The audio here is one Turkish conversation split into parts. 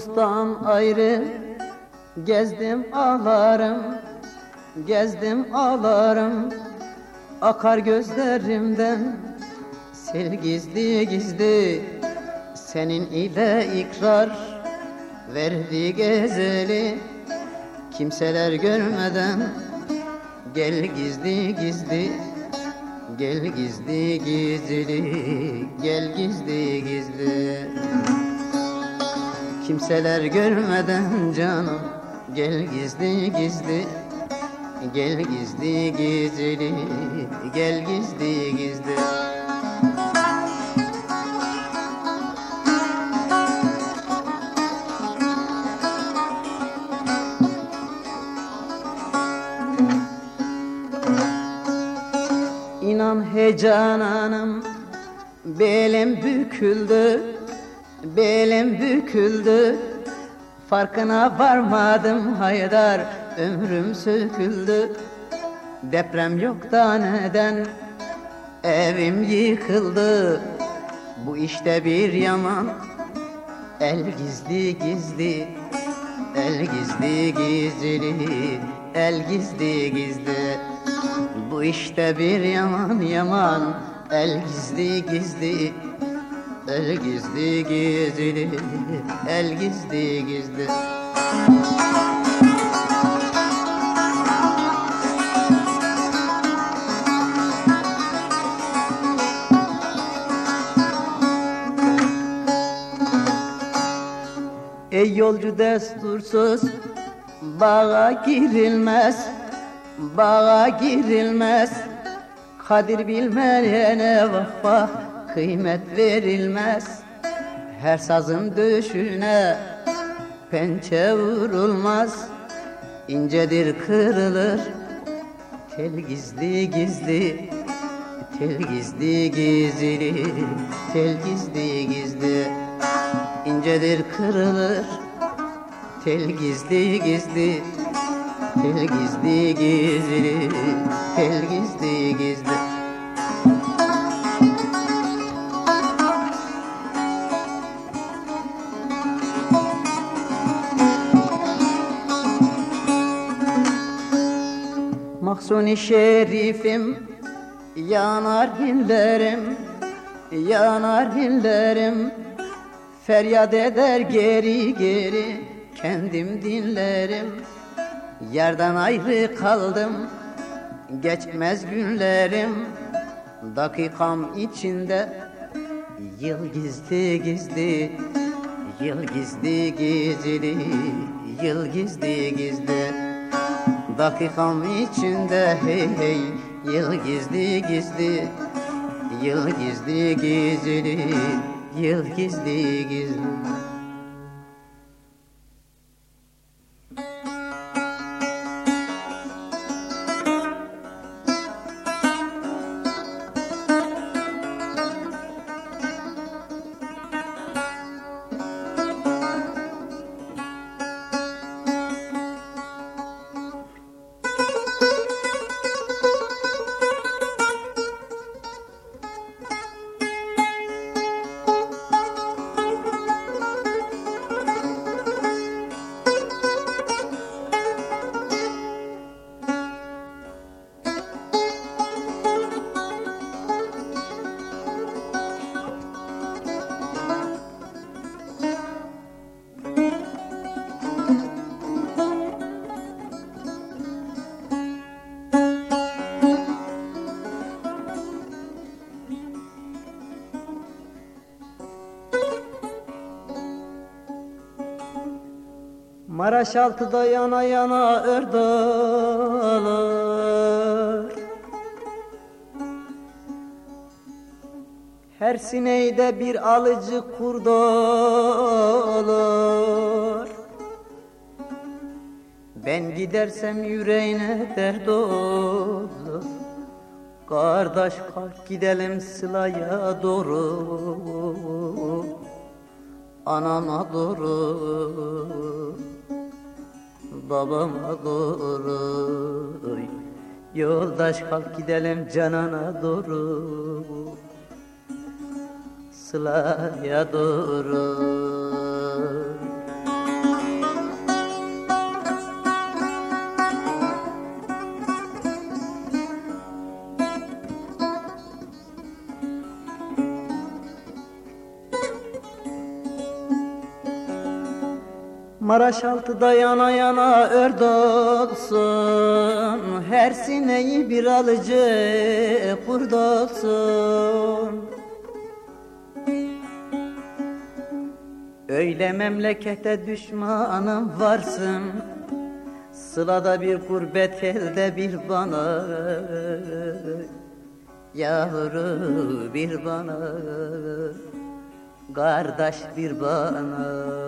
Dosttan ayrı. Gezdim ağlarım Gezdim ağlarım. Akar gözlerimden Sel gizli gizli. Senin ile ikrar Verdi gezeli. Kimseler görmeden Gel gizli gizli. Gel gizli gizli Gel gizli gizli Kimseler görmeden canım. Gel gizli gizli Gel gizli gizli Gel gizli gizli. İnan heyecananım Belim büküldü Belim büküldü Farkına varmadım haydar Ömrüm söküldü. Deprem yok da neden Evim yıkıldı? Bu işte bir yaman El gizli gizli El gizli gizli El gizli gizli. Bu işte bir yaman yaman El gizli gizli El gizli gizli El gizli gizli. Ey yolcu destursuz Bağa girilmez Bağa girilmez. Kadir bilmeyene vah vah Kıymet verilmez. Her sazın döşüne Pençe vurulmaz. İncedir kırılır. Tel gizli gizli Tel gizli gizli Tel gizli gizli. İncedir kırılır. Tel gizli gizli Tel gizli gizli Tel gizli Mahsuni şerifim Yanar hillerim Yanar hillerim Feryat eder geri geri kendim dinlerim. Yerden ayrı kaldım geçmez günlerim. Dakikam içinde yıl gizli gizli Yıl gizli gizli Yıl gizli gizli Dakikam içinde hey hey. Yıl gizli gizli Yıl gizli gizli Yıl gizli gizli Maraş altıda yana yana ördalar Her sineyde bir alıcı kurdalar Ben gidersem yüreğine dert olur. Kardeş kalk gidelim sılaya doğru. Anama doğru Babama doğru. Yoldaş kalk gidelim canana doğru. Sılaya doğru Maraş altıda yana yana olsun Her sineği bir alıcı kurd olsun Öyle memlekete düşmanım varsın. Sılada bir gurbet elde bir bana Yavru bir bana Kardeş bir bana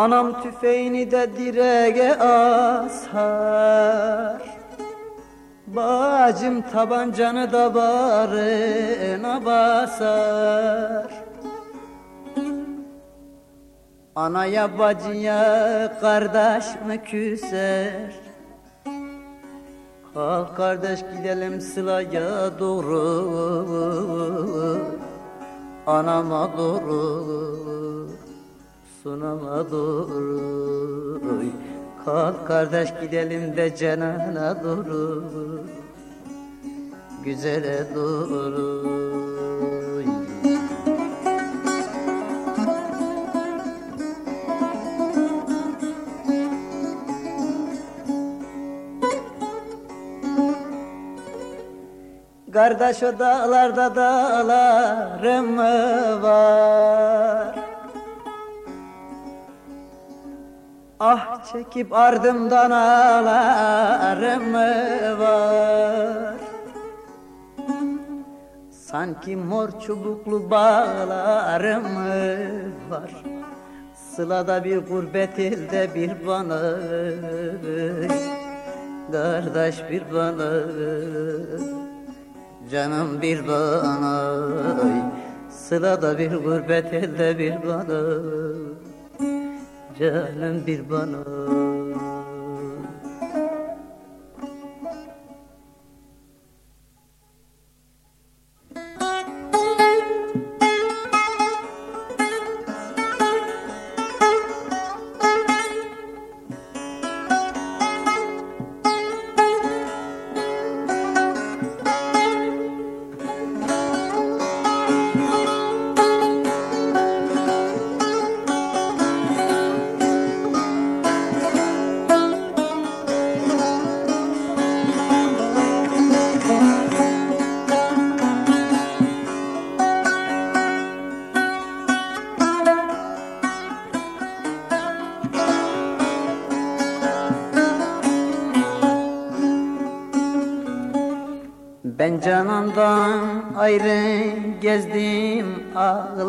Anam tüfeğini de direğe asar. Bacım tabancanı da barına basar. Anaya bacıya kardeş mi küser? Kalk kardeş gidelim sılaya doğru. Anama doğru Sunama doğru. Kalk kardeş gidelim de cenana doğru. Güzele doğru. Kardeş o dağlarda dağlarım var Ah çekip ardımdan ağlarım var? Sanki mor çubuklu bağlarım var? Sılada bir gurbet elde bir bana Kardeş bir bana Canım bir bana Sılada bir gurbet elde bir bana Canım bir bana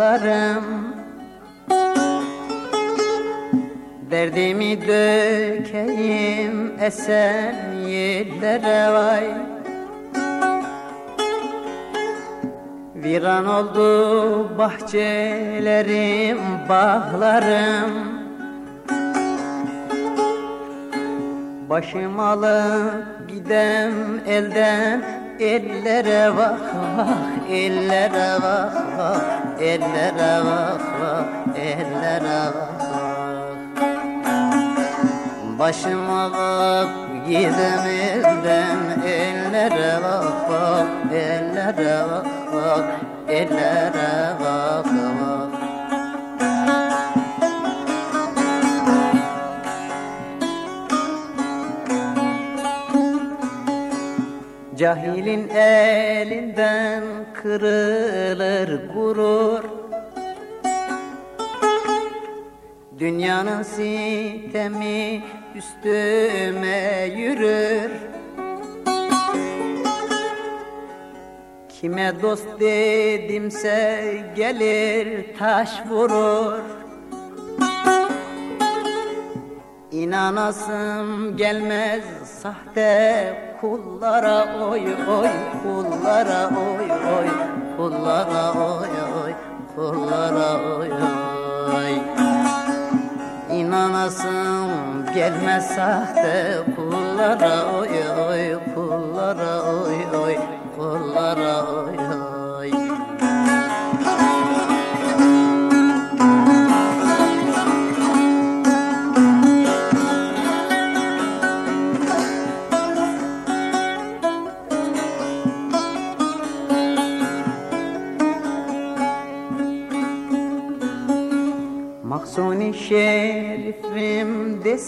ağlarım Derdimi dökeyim esen yerlere vay. Viran oldu bahçelerim, bağlarım. Başım alıp gidem elden ellere bak bak ellere bak bak ellere bak bak ellere bak bak Başım alıp gidem elden ellere bak bak ellere bak bak ellere bak bak Cahilin elinden kırılır gurur. Dünyanın sitemi üstüme yürür. Kime dost dedimse gelir taş vurur İnanasım gelmez sahte kullara oy oy kullara oy oy kullara oy oy kullara oy oy. İnanasım gelmez sahte kullara oy oy kullara oy oy kullara oy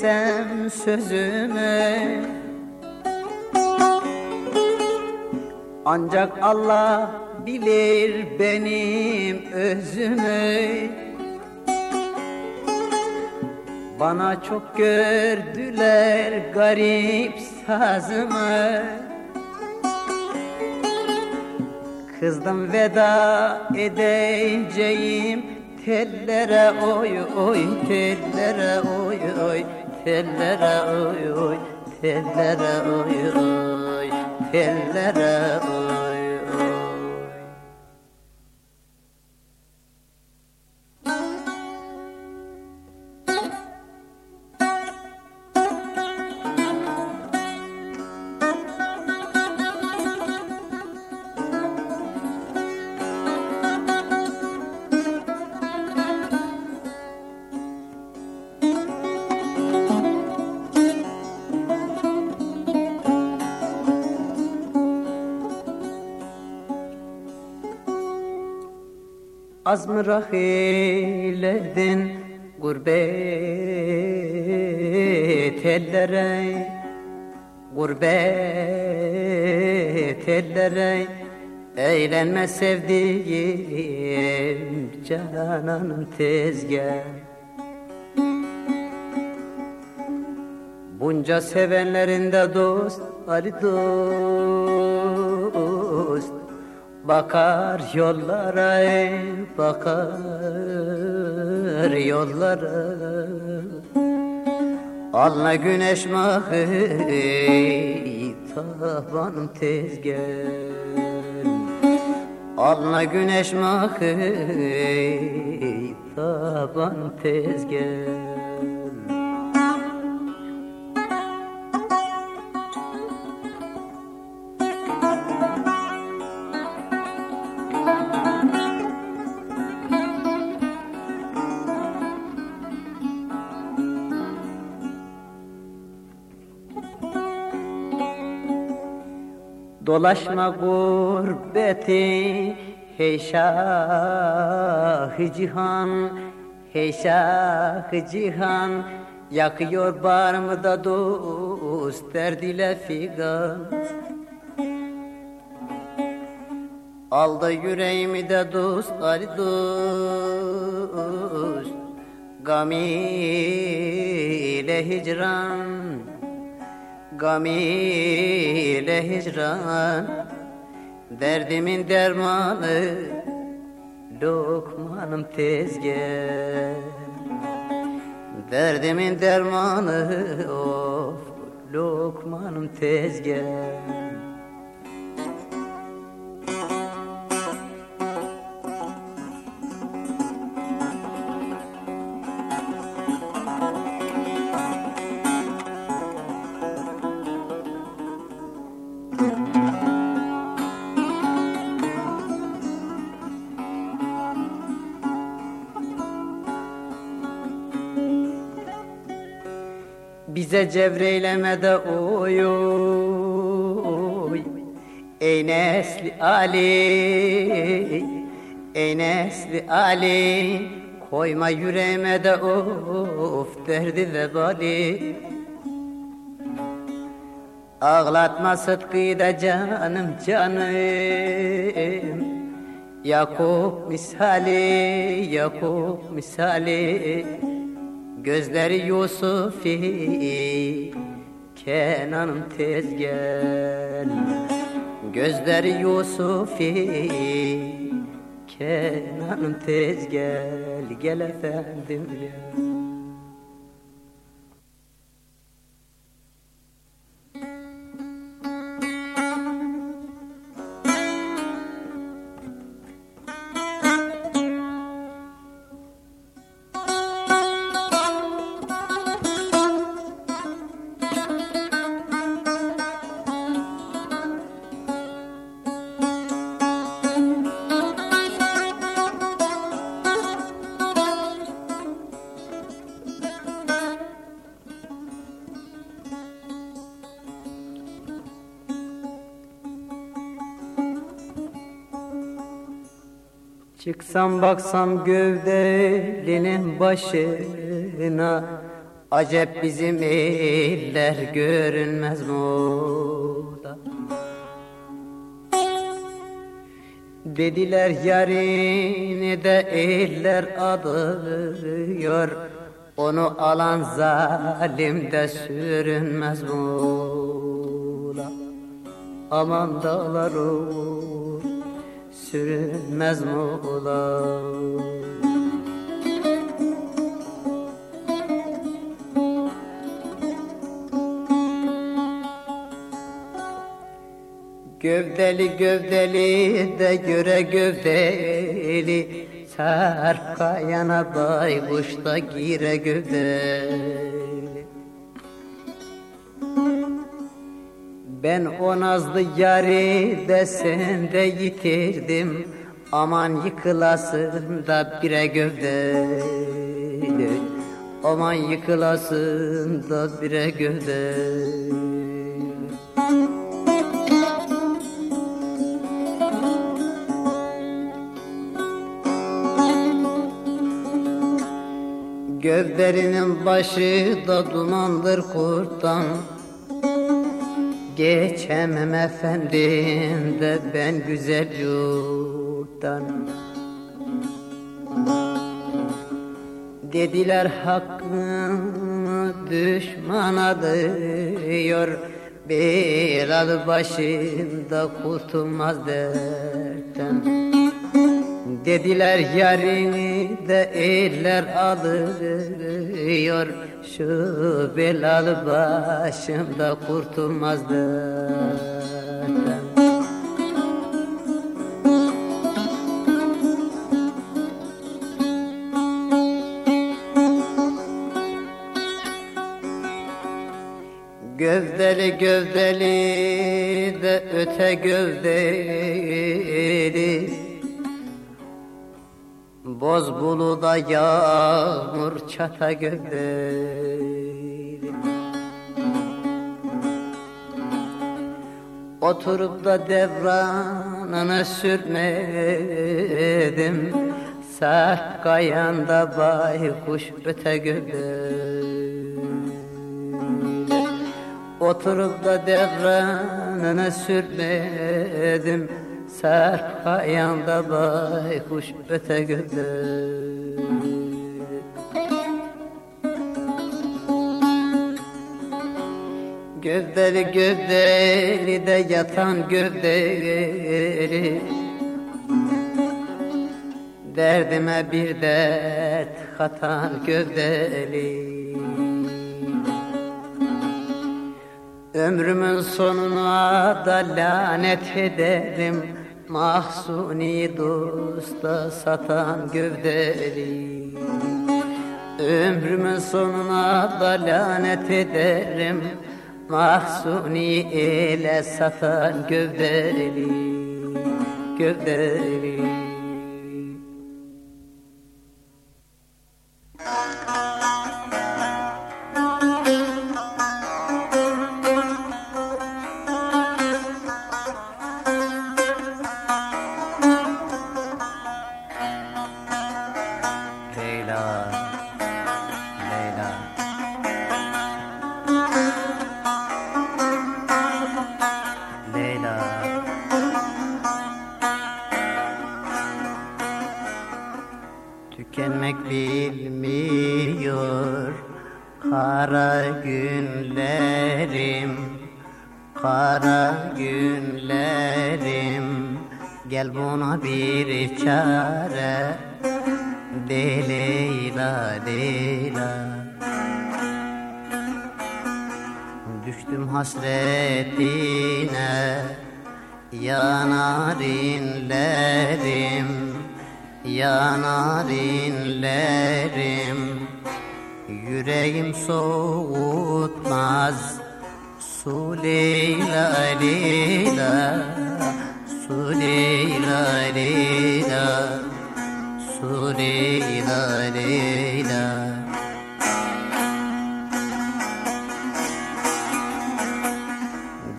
desem sözüme. Ancak Allah bilir benim özümü Bana çok gördüler garip sazımı. Kızdım veda edeceğim tellere oy oy tellere oy oy tellere oy oy tellere oy oy tellere oy Az mı raheyledin gurbet ellere Gurbet ellere Eğlenme sevdiğim cananım tezgah Bunca sevenlerin de dost Ali dost Bakar yollara bakar yollara. Alna güneş mahı tabanım tez gel Alna güneş mahı tabanım tez Dolaşma gurbeti hey şah cihan hey şah cihan. Yakıyor barımı da dost derdile figan. Aldı yüreğimi de dost Ali dost Gam ile hicran Gam ile hicran. Derdimin dermanı Lokmanım tez gel Derdimin dermanı of Lokmanım tez gel Cevreyleme de oy Ey nesli Ali Ey nesli Ali Koyma yüreğime de of derdi vebali Ağlatma Sıtkı'yı da canım canım. Yakup misali Yakup misali Gözleri Yusufi Kenan'ım tez gel Gözleri Yusufi Kenan'ım tez gel Gel efendim gel Çıksam baksam gövdelinin başına Acep bizim eller görünmez mi orada? Dediler yarini de eller adıyor Onu alan zalim de sürünmez mola Aman dağlar olur sürünmez mola Gövdeli gövdeli de göre gövdeli Sarka yana baykuş da gire gövdeli Ben o nazlı yari de sende yitirdim. Aman yıkılasın da bire gövdeli Aman yıkılasın da bire gövdeli Gövderinin başı da dumandır kurttan Geçemem efendim de ben güzel yurttan. Dediler hakkını düşman diyor Bir adı başında kurtulmaz dertten. Dediler yarini de eller alıyor Şu belalı başımda kurtulmazdı. Gövdeli gövdeli de öte gövdeli Boz buluda yağmur çata gövdeli Oturup da devranını sürmedim. Sert kayanda baykuş öte gövdeli Oturup da devranını sürmedim Sert kayanda baykuş öte gövdeli Gövdeli gövdeli de yatan gövdeli. Derdime bir dert katan gövdeli. Ömrümün sonuna da lanet ederim Mahsuni dosta satan gövdeli. Ömrümün sonuna da lanet ederim. Mahsuni ile satan gövdeli Gövdeli inlerim Yüreğim soğutmaz. Su Leyla, Leyla Su Leyla, Leyla. Su Leyla, Leyla.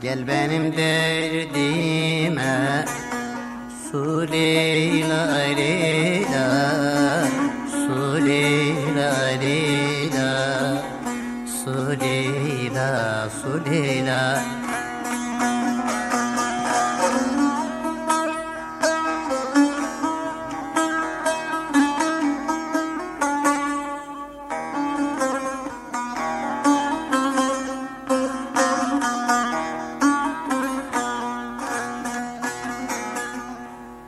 Gel benim derdime. Su Leyla Leyla Su Leyla Leyla Su Leyla Su Leyla.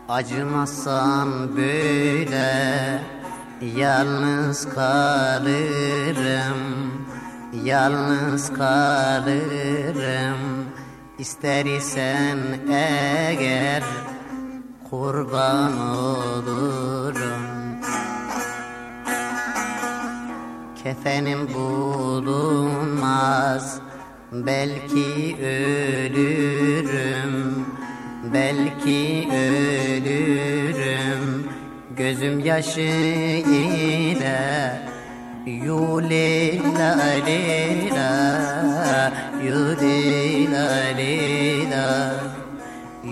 Acımazsan böyle yalnız kalırım Yalnız kalırım. İster isen eğer kurban olurum. Kefenim bulunmaz belki ölürüm Belki ölürüm gözüm yaşı ile Yuleyla leyla Yuleyla leyla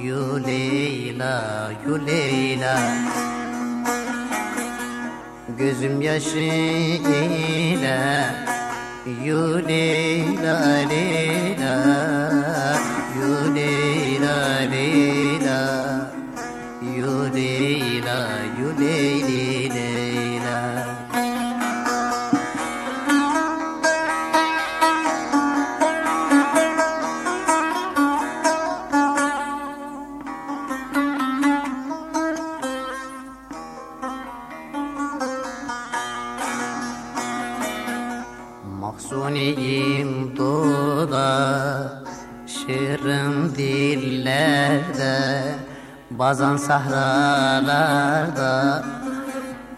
Yuleyla Yuleyla Gözüm yaşı ile Yuleyla leyla Yuleyla leyla dillerde Bazan sahralarda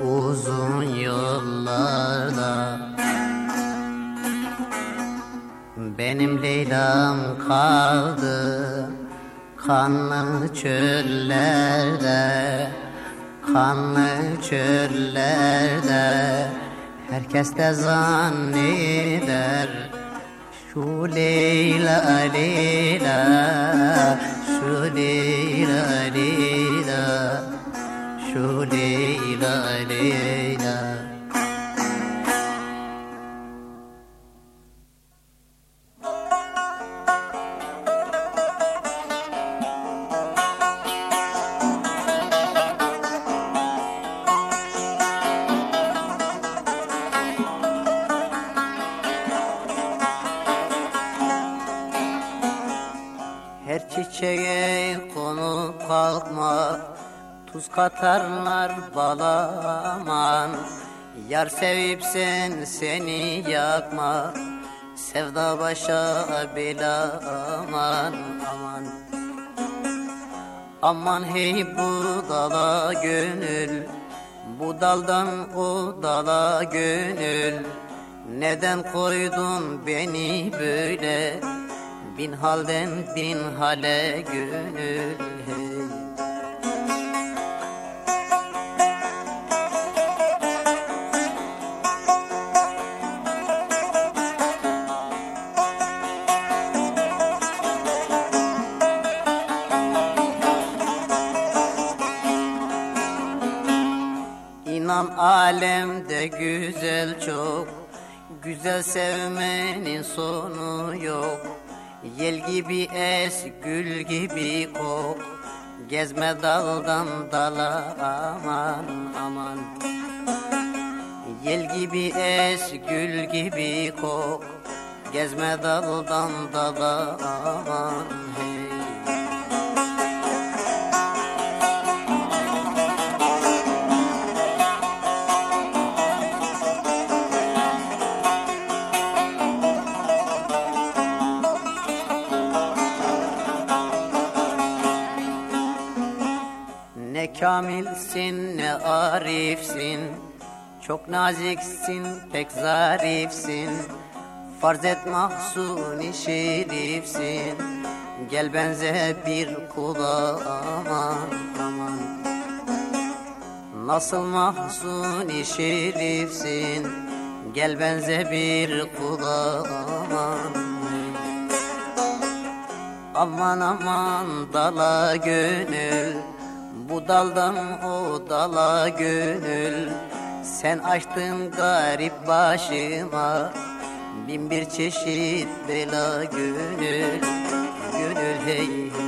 Uzun yollarda. Benim Leyla'm kaldı Kanlı çöllerde Kanlı çöllerde. Herkes de zanneder Şu Leyla Leyla Şu Leyla Leyla Şu Leyla Leyla Çiçeğe konup kalkma Tuz katarlar balaman Yar sevip sen seni yakma Sevda başa bela aman aman. Aman hey bu dala gönül Bu daldan o dala gönül. Neden koydun beni böyle Bin halden bin hale gönül hey. İnan alemde güzel çok Güzel sevmenin sonu yok Yel gibi es, gül gibi kok. Gezme daldan dala aman aman. Yel gibi es, gül gibi kok. Gezme daldan dala aman. hey. Ne kamilsin ne arifsin. Çok naziksin pek zarifsin. Farz et mahzuni şerifsin Gel benze bir kula aman aman. Nasıl mahzuni şerifsin Gel benze bir kula aman. Aman aman dala gönül Bu daldan o dala gönül. Sen açtın garip başıma Bin bir çeşit bela gönül. Gönül hey